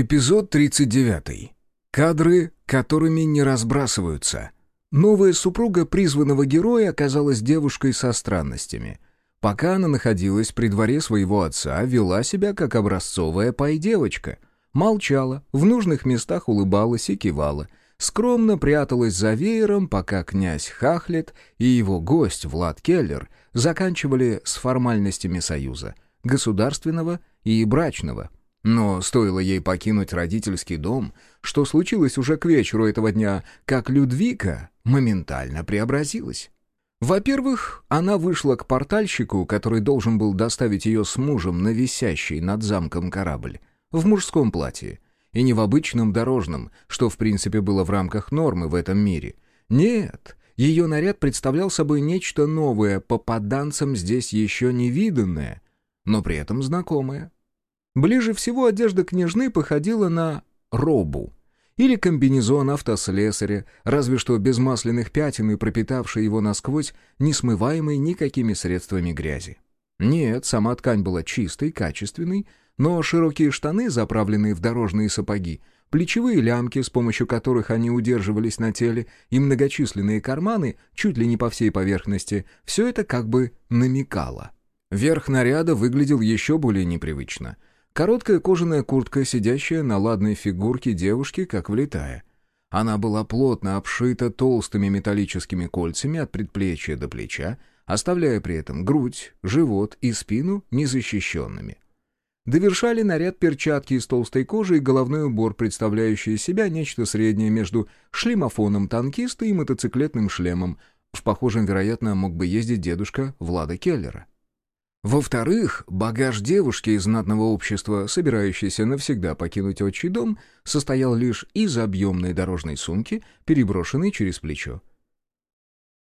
Эпизод 39. Кадры, которыми не разбрасываются. Новая супруга призванного героя оказалась девушкой со странностями. Пока она находилась при дворе своего отца, вела себя как образцовая пай-девочка. Молчала, в нужных местах улыбалась и кивала. Скромно пряталась за веером, пока князь Хахлет и его гость Влад Келлер заканчивали с формальностями союза — государственного и брачного — но стоило ей покинуть родительский дом, что случилось уже к вечеру этого дня, как Людвика моментально преобразилась. Во-первых, она вышла к портальщику, который должен был доставить ее с мужем на висящий над замком корабль, в мужском платье, и не в обычном дорожном, что в принципе было в рамках нормы в этом мире. Нет, ее наряд представлял собой нечто новое, попаданцам здесь еще не виданное, но при этом знакомое. Ближе всего одежда княжны походила на робу или комбинезон автослесаря, разве что без масляных пятен и пропитавший его насквозь, не смываемый никакими средствами грязи. Нет, сама ткань была чистой, качественной, но широкие штаны, заправленные в дорожные сапоги, плечевые лямки, с помощью которых они удерживались на теле, и многочисленные карманы, чуть ли не по всей поверхности, все это как бы намекало. Верх наряда выглядел еще более непривычно — Короткая кожаная куртка, сидящая на ладной фигурке девушки, как влетая. Она была плотно обшита толстыми металлическими кольцами от предплечья до плеча, оставляя при этом грудь, живот и спину незащищенными. Довершали наряд перчатки из толстой кожи и головной убор, представляющий из себя нечто среднее между шлемофоном танкиста и мотоциклетным шлемом. В похожем, вероятно, мог бы ездить дедушка Влада Келлера. Во-вторых, багаж девушки из знатного общества, собирающейся навсегда покинуть отчий дом, состоял лишь из объемной дорожной сумки, переброшенной через плечо.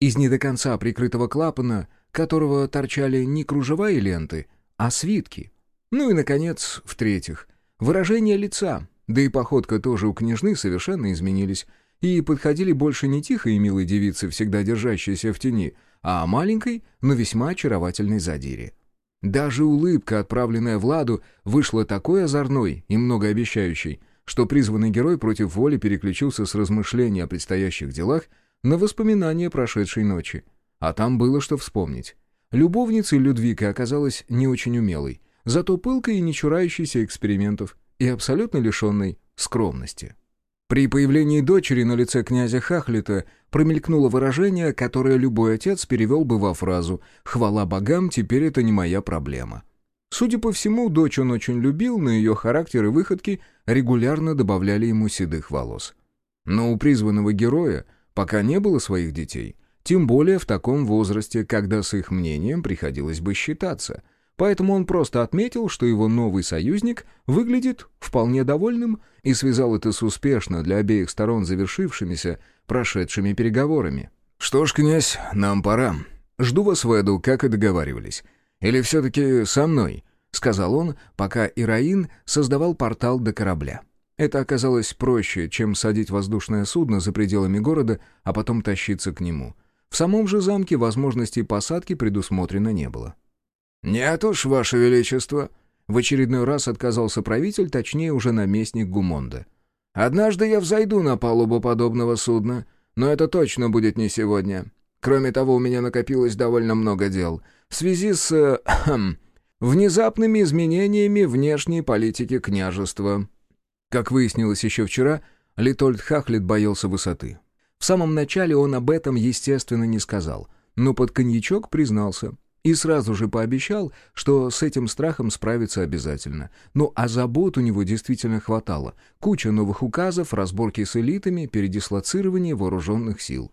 Из не до конца прикрытого клапана, которого торчали не кружева и ленты, а свитки. Ну и, наконец, в-третьих, выражение лица, да и походка тоже у княжны совершенно изменились, и подходили больше не тихой и милой девицы, всегда держащейся в тени, а маленькой, но весьма очаровательной задире. Даже улыбка, отправленная Владу, вышла такой озорной и многообещающей, что призванный герой против воли переключился с размышления о предстоящих делах на воспоминания прошедшей ночи. А там было что вспомнить. Любовницей Людвика оказалась не очень умелой, зато пылкой и не чурающейся экспериментов, и абсолютно лишенной скромности. При появлении дочери на лице князя Хахлита промелькнуло выражение, которое любой отец перевел бы во фразу «Хвала богам, теперь это не моя проблема». Судя по всему, дочь он очень любил, но ее характер и выходки регулярно добавляли ему седых волос. Но у призванного героя пока не было своих детей, тем более в таком возрасте, когда с их мнением приходилось бы считаться – Поэтому он просто отметил, что его новый союзник выглядит вполне довольным и связал это с успешно для обеих сторон завершившимися прошедшими переговорами. «Что ж, князь, нам пора. Жду вас в Эду, как и договаривались. Или все-таки со мной?» — сказал он, пока Ираин создавал портал до корабля. Это оказалось проще, чем садить воздушное судно за пределами города, а потом тащиться к нему. В самом же замке возможности посадки предусмотрено не было. «Нет уж, Ваше Величество», — в очередной раз отказался правитель, точнее уже наместник Гумонда. «Однажды я взойду на палубу подобного судна, но это точно будет не сегодня. Кроме того, у меня накопилось довольно много дел в связи с... Э, внезапными изменениями внешней политики княжества». Как выяснилось еще вчера, Литольд Хахлит боялся высоты. В самом начале он об этом, естественно, не сказал, но под коньячок признался — и сразу же пообещал, что с этим страхом справится обязательно. Ну а забот у него действительно хватало. Куча новых указов, разборки с элитами, передислоцирование вооруженных сил.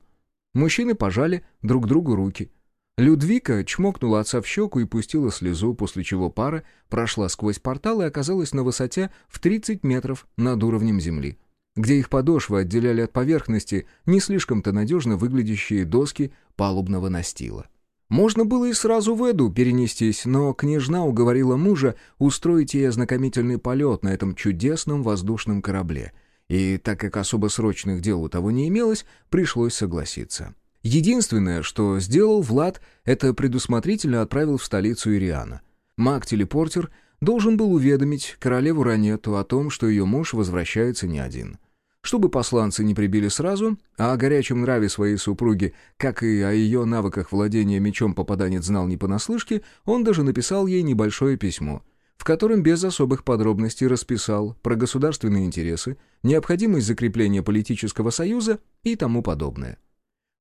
Мужчины пожали друг другу руки. Людвика чмокнула отца в щеку и пустила слезу, после чего пара прошла сквозь портал и оказалась на высоте в 30 метров над уровнем земли, где их подошвы отделяли от поверхности не слишком-то надежно выглядящие доски палубного настила. Можно было и сразу в Эду перенестись, но княжна уговорила мужа устроить ей ознакомительный полет на этом чудесном воздушном корабле. И так как особо срочных дел у того не имелось, пришлось согласиться. Единственное, что сделал Влад, это предусмотрительно отправил в столицу Ириана. Маг-телепортер должен был уведомить королеву Ранету о том, что ее муж возвращается не один. Чтобы посланцы не прибили сразу, а о горячем нраве своей супруги, как и о ее навыках владения мечом попаданец знал не понаслышке, он даже написал ей небольшое письмо, в котором без особых подробностей расписал про государственные интересы, необходимость закрепления политического союза и тому подобное.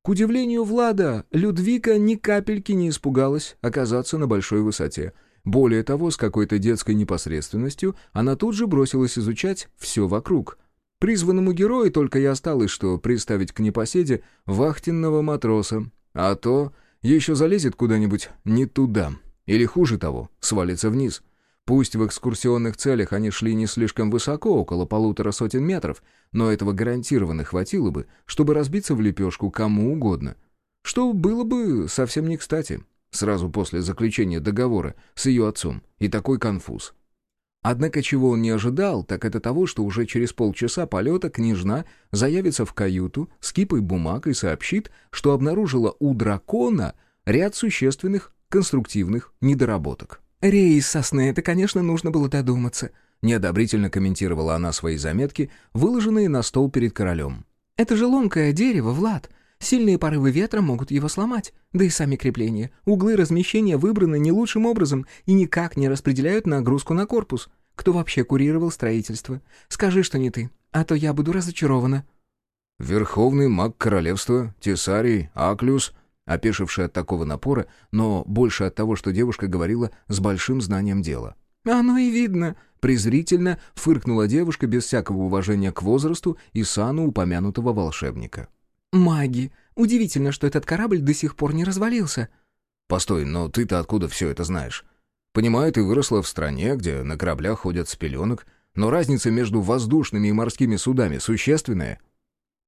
К удивлению Влада, Людвика ни капельки не испугалась оказаться на большой высоте. Более того, с какой-то детской непосредственностью она тут же бросилась изучать все вокруг. Призванному герою только и осталось, что представить к непоседе вахтенного матроса, а то еще залезет куда-нибудь не туда, или хуже того, свалится вниз — Пусть в экскурсионных целях они шли не слишком высоко, около полутора сотен метров, но этого гарантированно хватило бы, чтобы разбиться в лепешку кому угодно. Что было бы совсем не кстати, сразу после заключения договора с ее отцом, и такой конфуз. Однако чего он не ожидал, так это того, что уже через полчаса полета княжна заявится в каюту с кипой бумаг и сообщит, что обнаружила у дракона ряд существенных конструктивных недоработок. «Рейс сосны, это, конечно, нужно было додуматься», — неодобрительно комментировала она свои заметки, выложенные на стол перед королем. «Это же ломкое дерево, Влад. Сильные порывы ветра могут его сломать. Да и сами крепления. Углы размещения выбраны не лучшим образом и никак не распределяют нагрузку на корпус. Кто вообще курировал строительство? Скажи, что не ты, а то я буду разочарована». «Верховный маг королевства, Тесарий, Аклюс», опешивший от такого напора, но больше от того, что девушка говорила с большим знанием дела. «Оно и видно», — презрительно фыркнула девушка без всякого уважения к возрасту и сану упомянутого волшебника. «Маги! Удивительно, что этот корабль до сих пор не развалился». «Постой, но ты-то откуда все это знаешь? Понимаю, ты выросла в стране, где на кораблях ходят с пеленок, но разница между воздушными и морскими судами существенная».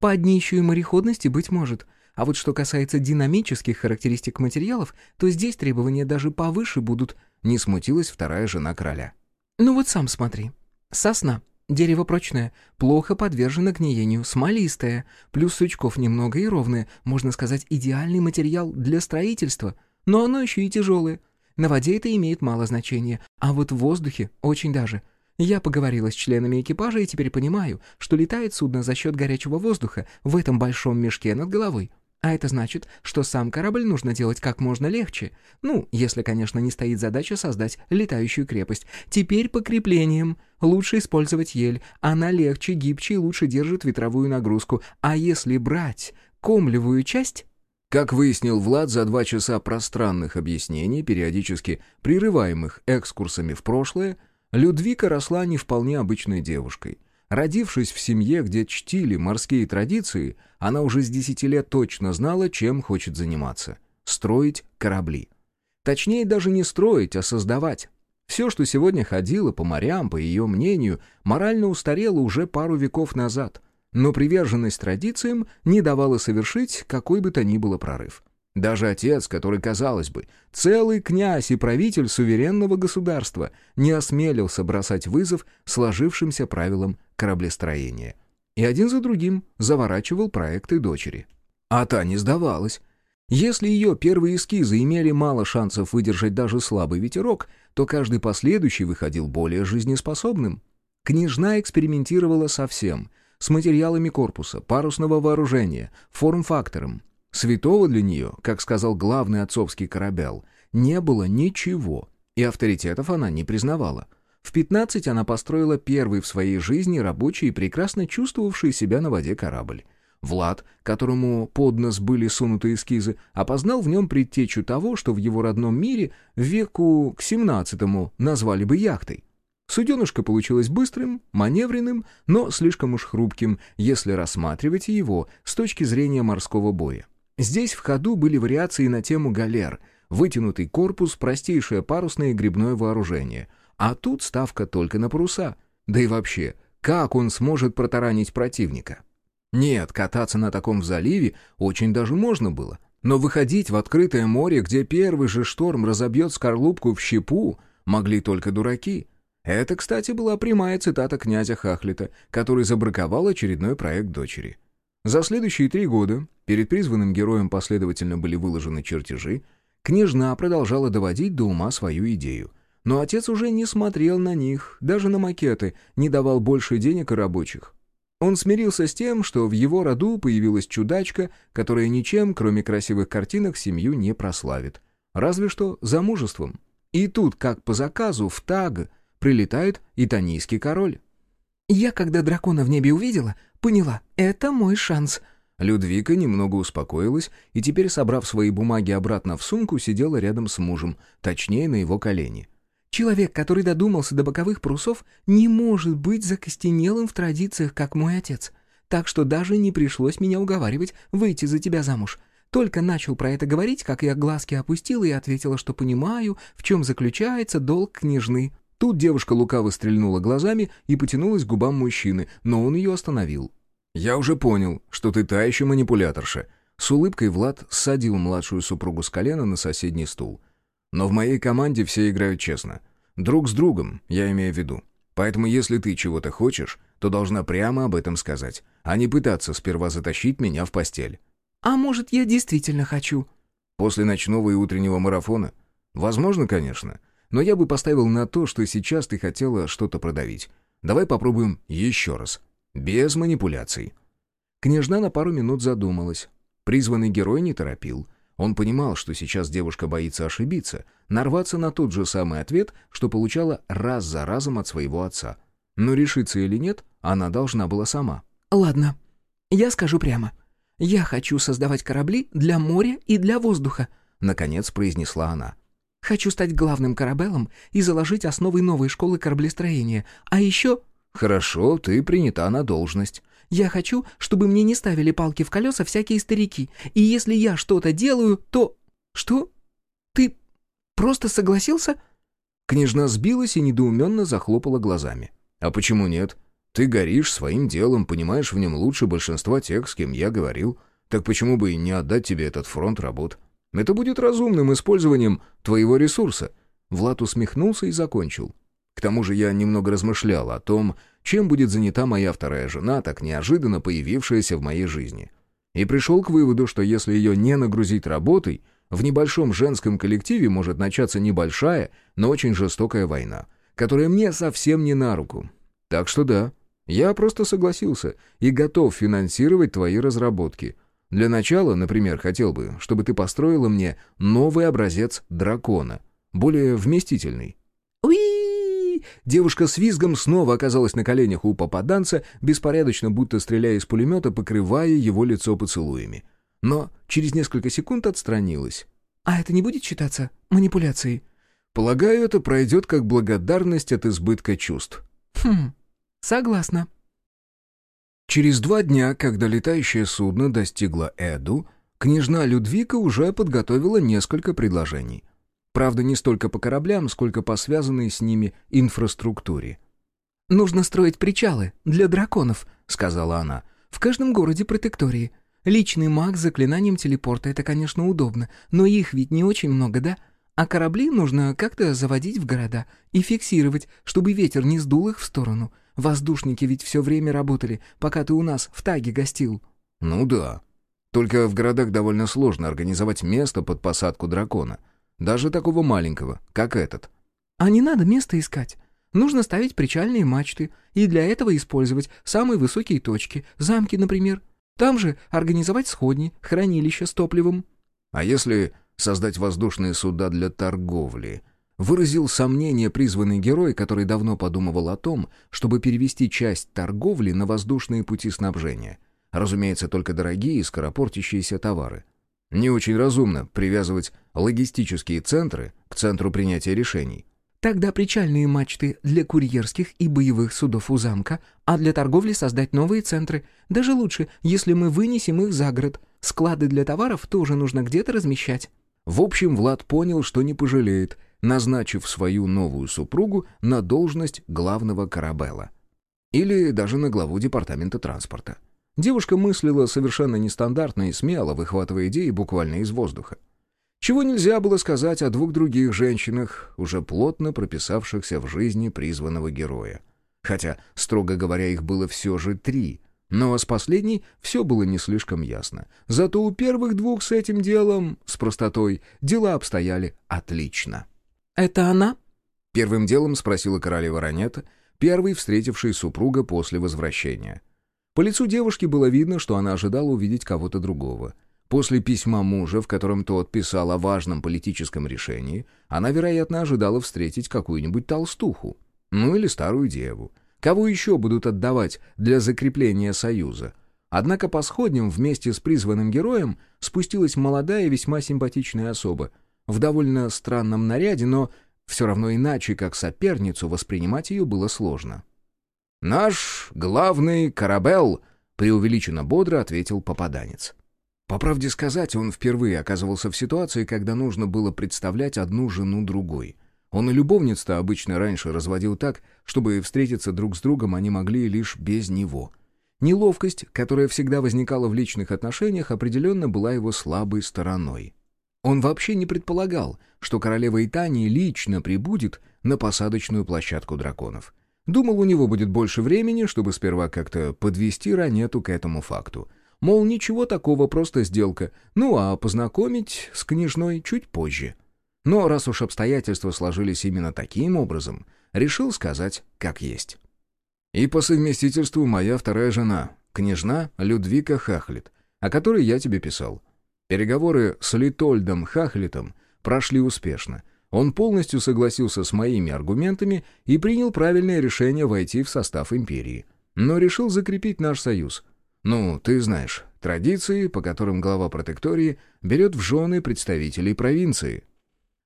«По одни еще и мореходности, быть может. А вот что касается динамических характеристик материалов, то здесь требования даже повыше будут, не смутилась вторая жена короля. Ну вот сам смотри. Сосна. Дерево прочное, плохо подвержено гниению, смолистое, плюс сучков немного и ровное, можно сказать, идеальный материал для строительства, но оно еще и тяжелое. На воде это имеет мало значения, а вот в воздухе очень даже. Я поговорила с членами экипажа и теперь понимаю, что летает судно за счет горячего воздуха в этом большом мешке над головой. А это значит, что сам корабль нужно делать как можно легче. Ну, если, конечно, не стоит задача создать летающую крепость. Теперь по креплениям. Лучше использовать ель. Она легче, гибче и лучше держит ветровую нагрузку. А если брать комлевую часть... Как выяснил Влад за два часа пространных объяснений, периодически прерываемых экскурсами в прошлое, Людвика росла не вполне обычной девушкой — Родившись в семье, где чтили морские традиции, она уже с десяти лет точно знала, чем хочет заниматься — строить корабли. Точнее, даже не строить, а создавать. Все, что сегодня ходило по морям, по ее мнению, морально устарело уже пару веков назад, но приверженность традициям не давала совершить какой бы то ни было прорыв. Даже отец, который, казалось бы, целый князь и правитель суверенного государства, не осмелился бросать вызов сложившимся правилам кораблестроения. И один за другим заворачивал проекты дочери. А та не сдавалась. Если ее первые эскизы имели мало шансов выдержать даже слабый ветерок, то каждый последующий выходил более жизнеспособным. Княжна экспериментировала со всем — с материалами корпуса, парусного вооружения, форм-фактором, Святого для нее, как сказал главный отцовский корабел, не было ничего, и авторитетов она не признавала. В 15 она построила первый в своей жизни рабочий и прекрасно чувствовавший себя на воде корабль. Влад, которому под нос были сунуты эскизы, опознал в нем предтечу того, что в его родном мире веку к 17-му назвали бы яхтой. Суденышко получилось быстрым, маневренным, но слишком уж хрупким, если рассматривать его с точки зрения морского боя. Здесь в ходу были вариации на тему галер, вытянутый корпус, простейшее парусное и грибное вооружение. А тут ставка только на паруса. Да и вообще, как он сможет протаранить противника? Нет, кататься на таком в заливе очень даже можно было. Но выходить в открытое море, где первый же шторм разобьет скорлупку в щепу, могли только дураки. Это, кстати, была прямая цитата князя Хахлита, который забраковал очередной проект дочери. За следующие три года перед призванным героем последовательно были выложены чертежи, княжна продолжала доводить до ума свою идею. но отец уже не смотрел на них, даже на макеты, не давал больше денег и рабочих. Он смирился с тем, что в его роду появилась чудачка, которая ничем, кроме красивых картинок, семью не прославит. Разве что замужеством. И тут, как по заказу, в Таг прилетает итанийский король. «Я, когда дракона в небе увидела, поняла, это мой шанс», Людвика немного успокоилась и теперь, собрав свои бумаги обратно в сумку, сидела рядом с мужем, точнее, на его колени. «Человек, который додумался до боковых парусов, не может быть закостенелым в традициях, как мой отец. Так что даже не пришлось меня уговаривать выйти за тебя замуж. Только начал про это говорить, как я глазки опустила и ответила, что понимаю, в чем заключается долг княжны». Тут девушка лукаво стрельнула глазами и потянулась к губам мужчины, но он ее остановил. «Я уже понял, что ты та еще манипуляторша». С улыбкой Влад садил младшую супругу с колена на соседний стул. «Но в моей команде все играют честно. Друг с другом, я имею в виду. Поэтому если ты чего-то хочешь, то должна прямо об этом сказать, а не пытаться сперва затащить меня в постель». «А может, я действительно хочу?» «После ночного и утреннего марафона?» «Возможно, конечно. Но я бы поставил на то, что сейчас ты хотела что-то продавить. Давай попробуем еще раз». Без манипуляций. Княжна на пару минут задумалась. Призванный герой не торопил. Он понимал, что сейчас девушка боится ошибиться, нарваться на тот же самый ответ, что получала раз за разом от своего отца. Но решиться или нет, она должна была сама. «Ладно, я скажу прямо. Я хочу создавать корабли для моря и для воздуха», — наконец произнесла она. «Хочу стать главным корабелом и заложить основы новой школы кораблестроения. А еще «Хорошо, ты принята на должность». «Я хочу, чтобы мне не ставили палки в колеса всякие старики. И если я что-то делаю, то...» «Что? Ты просто согласился?» Княжна сбилась и недоуменно захлопала глазами. «А почему нет? Ты горишь своим делом, понимаешь в нем лучше большинства тех, с кем я говорил. Так почему бы и не отдать тебе этот фронт работ? Это будет разумным использованием твоего ресурса». Влад усмехнулся и закончил. К тому же я немного размышлял о том, чем будет занята моя вторая жена, так неожиданно появившаяся в моей жизни. И пришел к выводу, что если ее не нагрузить работой, в небольшом женском коллективе может начаться небольшая, но очень жестокая война, которая мне совсем не на руку. Так что да, я просто согласился и готов финансировать твои разработки. Для начала, например, хотел бы, чтобы ты построила мне новый образец дракона, более вместительный. «Уи!» Девушка с визгом снова оказалась на коленях у попаданца, беспорядочно будто стреляя из пулемета, покрывая его лицо поцелуями. Но через несколько секунд отстранилась. «А это не будет считаться манипуляцией?» «Полагаю, это пройдет как благодарность от избытка чувств». «Хм, согласна». Через два дня, когда летающее судно достигло Эду, княжна Людвика уже подготовила несколько предложений. Правда, не столько по кораблям, сколько по связанной с ними инфраструктуре. «Нужно строить причалы для драконов», — сказала она. «В каждом городе протектории. Личный маг с заклинанием телепорта — это, конечно, удобно, но их ведь не очень много, да? А корабли нужно как-то заводить в города и фиксировать, чтобы ветер не сдул их в сторону. Воздушники ведь все время работали, пока ты у нас в Таге гостил». «Ну да. Только в городах довольно сложно организовать место под посадку дракона. Даже такого маленького, как этот. А не надо место искать. Нужно ставить причальные мачты, и для этого использовать самые высокие точки, замки, например. Там же организовать сходни, хранилища с топливом. А если создать воздушные суда для торговли? Выразил сомнение призванный герой, который давно подумывал о том, чтобы перевести часть торговли на воздушные пути снабжения. Разумеется, только дорогие и скоропортящиеся товары. Не очень разумно привязывать логистические центры к центру принятия решений. Тогда причальные мачты для курьерских и боевых судов у замка, а для торговли создать новые центры. Даже лучше, если мы вынесем их за город. Склады для товаров тоже нужно где-то размещать. В общем, Влад понял, что не пожалеет, назначив свою новую супругу на должность главного корабела. Или даже на главу департамента транспорта. Девушка мыслила совершенно нестандартно и смело, выхватывая идеи буквально из воздуха. Чего нельзя было сказать о двух других женщинах, уже плотно прописавшихся в жизни призванного героя. Хотя, строго говоря, их было все же три. Но с последней все было не слишком ясно. Зато у первых двух с этим делом, с простотой, дела обстояли отлично. «Это она?» Первым делом спросила королева Ранета, первой встретившей супруга после возвращения. По лицу девушки было видно, что она ожидала увидеть кого-то другого. После письма мужа, в котором тот писал о важном политическом решении, она, вероятно, ожидала встретить какую-нибудь толстуху. Ну или старую деву. Кого еще будут отдавать для закрепления союза? Однако по сходням вместе с призванным героем спустилась молодая весьма симпатичная особа. В довольно странном наряде, но все равно иначе, как соперницу, воспринимать ее было сложно. «Наш главный корабел», — преувеличенно бодро ответил попаданец. По правде сказать, он впервые оказывался в ситуации, когда нужно было представлять одну жену другой — он и любовниц-то обычно раньше разводил так, чтобы встретиться друг с другом они могли лишь без него. Неловкость, которая всегда возникала в личных отношениях, определенно была его слабой стороной. Он вообще не предполагал, что королева Итании лично прибудет на посадочную площадку драконов. Думал, у него будет больше времени, чтобы сперва как-то подвести Ранету к этому факту. Мол, ничего такого, просто сделка, ну а познакомить с княжной чуть позже. Но раз уж обстоятельства сложились именно таким образом, решил сказать как есть. И по совместительству моя вторая жена, княжна Людвика Хахлит, о которой я тебе писал. Переговоры с Литольдом Хахлитом прошли успешно. Он полностью согласился с моими аргументами и принял правильное решение войти в состав империи. Но решил закрепить наш союз. Ну, ты знаешь, традиции, по которым глава протектории берет в жены представителей провинции.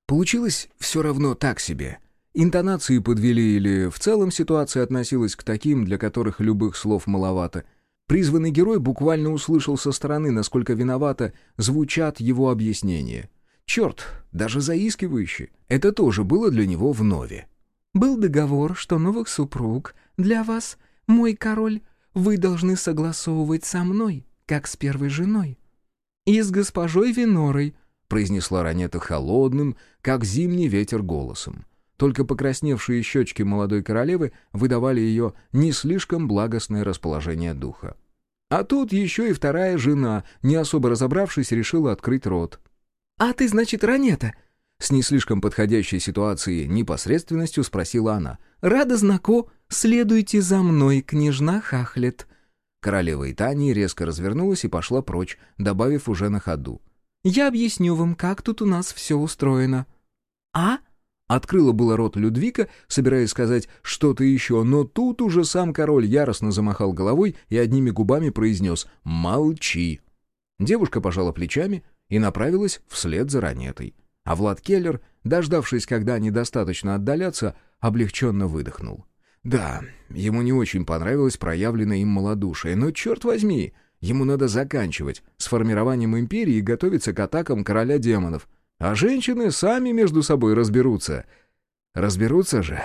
Получилось все равно так себе. Интонации подвели или в целом ситуация относилась к таким, для которых любых слов маловато. Призванный герой буквально услышал со стороны, насколько виновато звучат его объяснения. Черт, даже заискивающе. Это тоже было для него вновь. «Был договор, что новых супруг для вас, мой король, вы должны согласовывать со мной, как с первой женой. И с госпожой Винорой, произнесла Ранета холодным, как зимний ветер голосом. Только покрасневшие щечки молодой королевы выдавали ее не слишком благостное расположение духа. А тут еще и вторая жена, не особо разобравшись, решила открыть рот. «А ты, значит, Ранета?» С не слишком подходящей ситуацией непосредственностью спросила она. «Рада знаку. Следуйте за мной, княжна Хахлет». Королева Итании резко развернулась и пошла прочь, добавив уже на ходу. Я объясню вам, как тут у нас все устроено». «А?» Открыла было рот Людвика, собираясь сказать что-то еще, но тут уже сам король яростно замахал головой и одними губами произнес «Молчи». Девушка пожала плечами и направилась вслед за ранетой. А Влад Келлер, дождавшись, когда они достаточно отдалятся, облегченно выдохнул. Да, ему не очень понравилось проявленное им малодушие, но черт возьми, Ему надо заканчивать с формированием империи и готовиться к атакам короля демонов. А женщины сами между собой разберутся. Разберутся же.